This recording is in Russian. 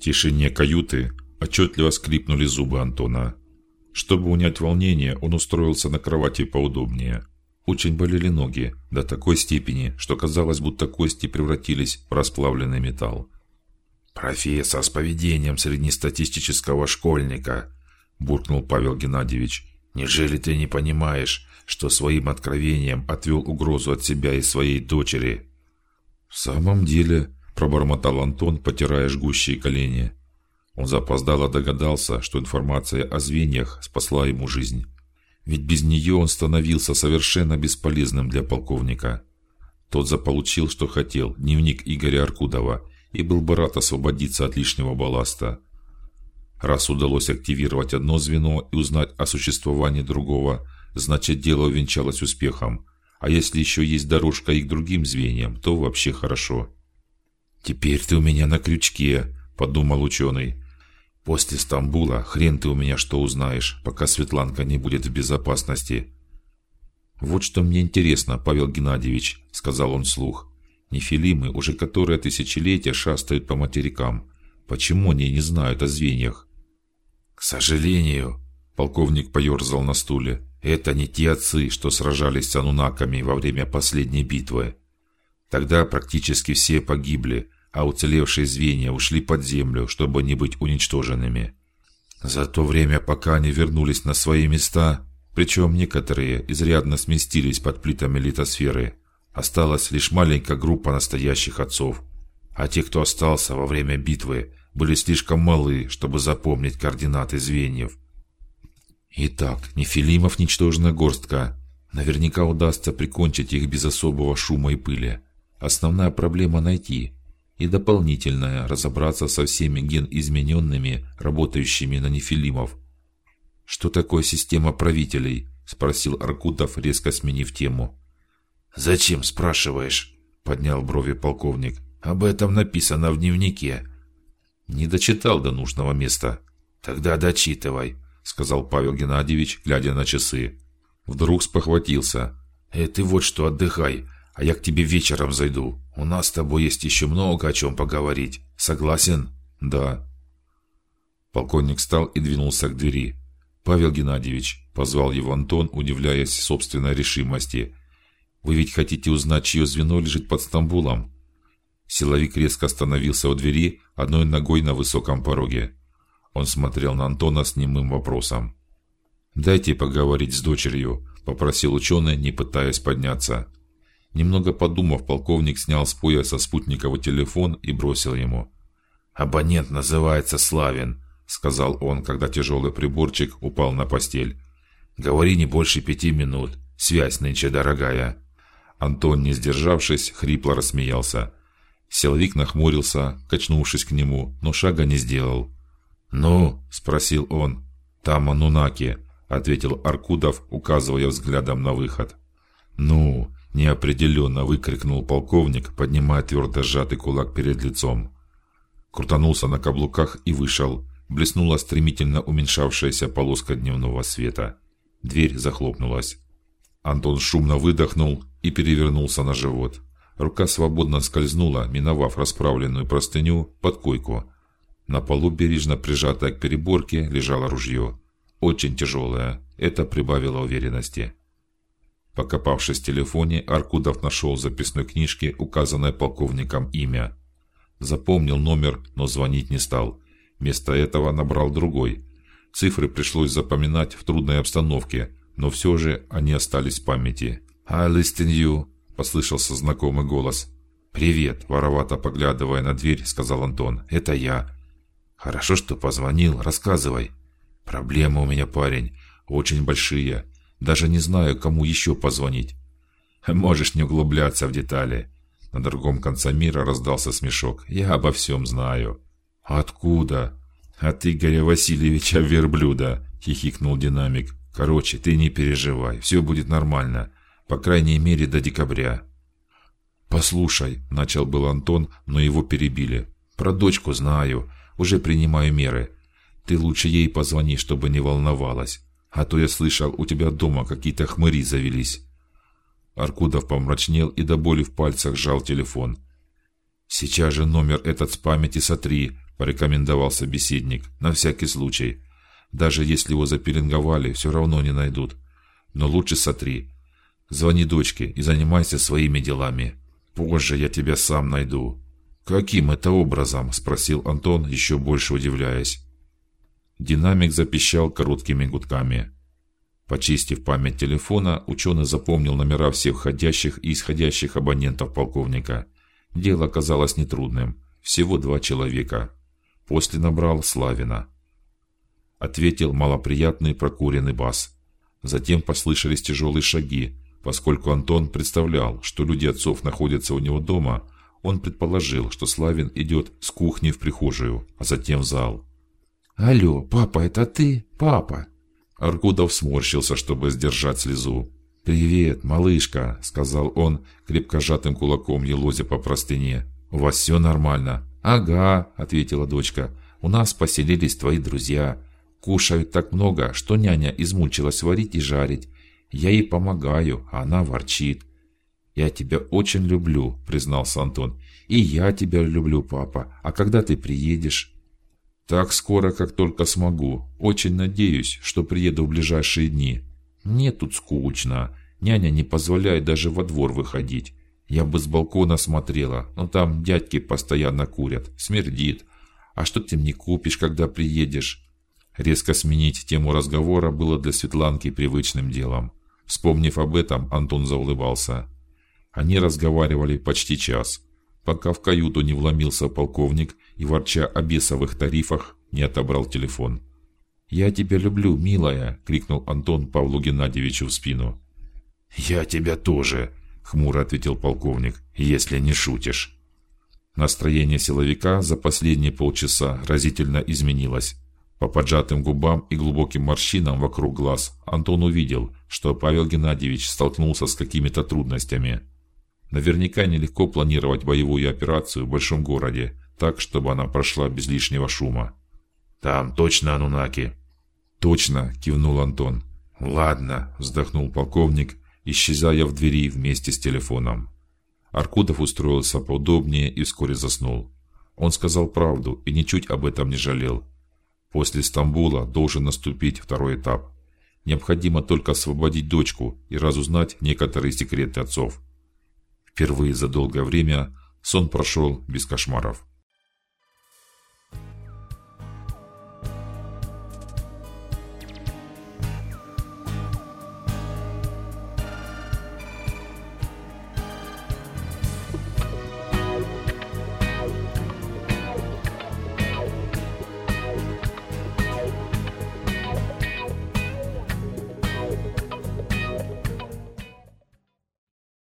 Тишине каюты отчетливо скрипнули зубы Антона. Чтобы унять волнение, он устроился на кровати поудобнее. Очень болели ноги до такой степени, что казалось, будто кости превратились в расплавленный металл. Профессор с поведением среднестатистического школьника, буркнул Павел Геннадьевич. Неужели ты не понимаешь, что своим откровением отвел угрозу от себя и своей дочери? В самом деле, пробормотал Антон, потирая жгущие колени. Он запоздало догадался, что информация о звеньях спасла ему жизнь. Ведь без нее он становился совершенно бесполезным для полковника. Тот заполучил, что хотел, дневник Игоря Аркудова, и был бы рад освободиться от лишнего балласта. Раз удалось активировать одно звено и узнать о существовании другого, значит дело увенчалось успехом. А если еще есть дорожка и к другим звеньям, то вообще хорошо. Теперь ты у меня на крючке, подумал ученый. После Стамбула хрен ты у меня что узнаешь, пока Светланка не будет в безопасности. Вот что мне интересно, Павел Геннадьевич, сказал он вслух. Нефилимы уже которое тысячелетие шастают по материкам. Почему они не знают о звеньях? К сожалению, полковник поерзал на стуле. Это не те отцы, что сражались с анунаками во время последней битвы. Тогда практически все погибли, а уцелевшие звенья ушли под землю, чтобы не быть уничтоженными. За то время, пока они вернулись на свои места, причем некоторые изрядно сместились под плитами литосферы, осталась лишь маленькая группа настоящих отцов, а те, кто остался во время битвы, были слишком малы, чтобы запомнить координаты звеньев. Итак, нефилимов ничтожная горстка. Наверняка удастся прикончить их без особого шума и пыли. Основная проблема найти и дополнительное разобраться со всеми ген-измененными, работающими на нефилимов. Что такое система правителей? – спросил Аркутов, резко сменив тему. Зачем спрашиваешь? поднял брови полковник. Об этом написано в дневнике. Не дочитал до нужного места. Тогда дочитывай, сказал Павел Геннадьевич, глядя на часы. Вдруг спохватился. Э, ты вот что отдыхай, а я к тебе вечером зайду. У нас с тобой есть еще много о чем поговорить. Согласен? Да. Полковник встал и двинулся к двери. Павел Геннадьевич позвал его Антон, удивляясь собственной решимости. Вы ведь хотите узнать, чье звено лежит под Стамбулом? Силовик резко остановился у двери, одной ногой на высоком пороге. Он смотрел на Антона с немым вопросом. Дайте поговорить с дочерью, попросил ученый, не пытаясь подняться. Немного подумав, полковник снял с пояса спутниковый телефон и бросил ему. Абонент называется Славин, сказал он, когда тяжелый приборчик упал на постель. Говори не больше пяти минут. Связь нынче дорогая. Антон, не сдержавшись, хрипло рассмеялся. Силовик нахмурился, качнувшись к нему, но шага не сделал. Ну, спросил он. Там Анунаки, ответил Аркудов, указывая взглядом на выход. Ну, неопределенно выкрикнул полковник, поднимая твердо сжатый кулак перед лицом. Крутанулся на каблуках и вышел. Блеснула стремительно уменьшавшаяся полоска дневного света. Дверь захлопнулась. Антон шумно выдохнул и перевернулся на живот. Рука свободно скользнула, миновав расправленную простыню под койку. На полу бережно прижатое к переборке лежало ружье, очень тяжелое. Это прибавило уверенности. Покопавшись в телефоне, Аркудов нашел в записной книжке указанное полковником имя. Запомнил номер, но звонить не стал. Вместо этого набрал другой. Цифры пришлось запоминать в трудной обстановке, но все же они остались в памяти. "I listen you", послышался знакомый голос. "Привет", воровато поглядывая на дверь, сказал Антон. "Это я. Хорошо, что позвонил. Рассказывай. Проблемы у меня, парень, очень большие. Даже не знаю, кому еще позвонить. Можешь не углубляться в детали. На другом конце мира раздался смешок. Я обо всем знаю. Откуда? От Игоря Васильевича Верблюда, хихикнул динамик. Короче, ты не переживай, все будет нормально, по крайней мере до декабря. Послушай, начал был Антон, но его перебили. Про дочку знаю, уже принимаю меры. Ты лучше ей позвони, чтобы не волновалась. А то я слышал, у тебя дома какие-то хмыри завелись. Аркудов помрачнел и до боли в пальцах сжал телефон. Сейчас же номер этот с памяти сотри, порекомендовал собеседник на всякий случай. Даже если его запеленговали, все равно не найдут. Но лучше сотри. Звони дочке и занимайся своими делами. Позже я тебя сам найду. Каким это образом? – спросил Антон, еще больше удивляясь. Динамик запищал короткими гудками. Почистив память телефона, ученый запомнил номера всех входящих и исходящих абонентов полковника. Дело оказалось нетрудным. Всего два человека. После набрал Славина. Ответил малоприятный прокуренный бас. Затем послышались тяжелые шаги. Поскольку Антон представлял, что люди отцов находятся у него дома, он предположил, что Славин идет с кухни в прихожую, а затем в зал. Алло, папа, это ты, папа? Аркудов сморщился, чтобы сдержать слезу. Привет, малышка, сказал он, крепко сжатым кулаком елозя по простыне. У вас все нормально? Ага, ответила дочка. У нас поселились твои друзья. Кушают так много, что няня измучилась варить и жарить. Я ей помогаю, а она ворчит. Я тебя очень люблю, признался Антон. И я тебя люблю, папа. А когда ты приедешь? Так скоро, как только смогу. Очень надеюсь, что приеду в ближайшие дни. Мне тут скучно. Няня не позволяет даже во двор выходить. Я бы с балкона смотрела, но там дядьки постоянно курят, смердит. А что ты мне купишь, когда приедешь? Резко сменить тему разговора было для Светланки привычным делом. Вспомнив об этом, Антон заулыбался. Они разговаривали почти час, пока в каюту не вломился полковник и ворча о бесовых тарифах не отобрал телефон. Я тебя люблю, милая, крикнул Антон Павлу Геннадьевичу в спину. Я тебя тоже, хмуро ответил полковник. Если не шутишь. Настроение силовика за последние полчаса разительно изменилось. По поджатым губам и глубоким морщинам вокруг глаз Антон увидел, что Павел Геннадьевич столкнулся с какими-то трудностями. Наверняка нелегко планировать боевую операцию в большом городе, так, чтобы она прошла без лишнего шума. Там точно анунаки. Точно, кивнул Антон. Ладно, вздохнул полковник, исчезая в двери вместе с телефоном. Аркудов устроился поудобнее и вскоре заснул. Он сказал правду и ничуть об этом не жалел. После Стамбула должен наступить второй этап. Необходимо только освободить дочку и разузнать некоторые секреты отцов. Впервые за долгое время сон прошел без кошмаров.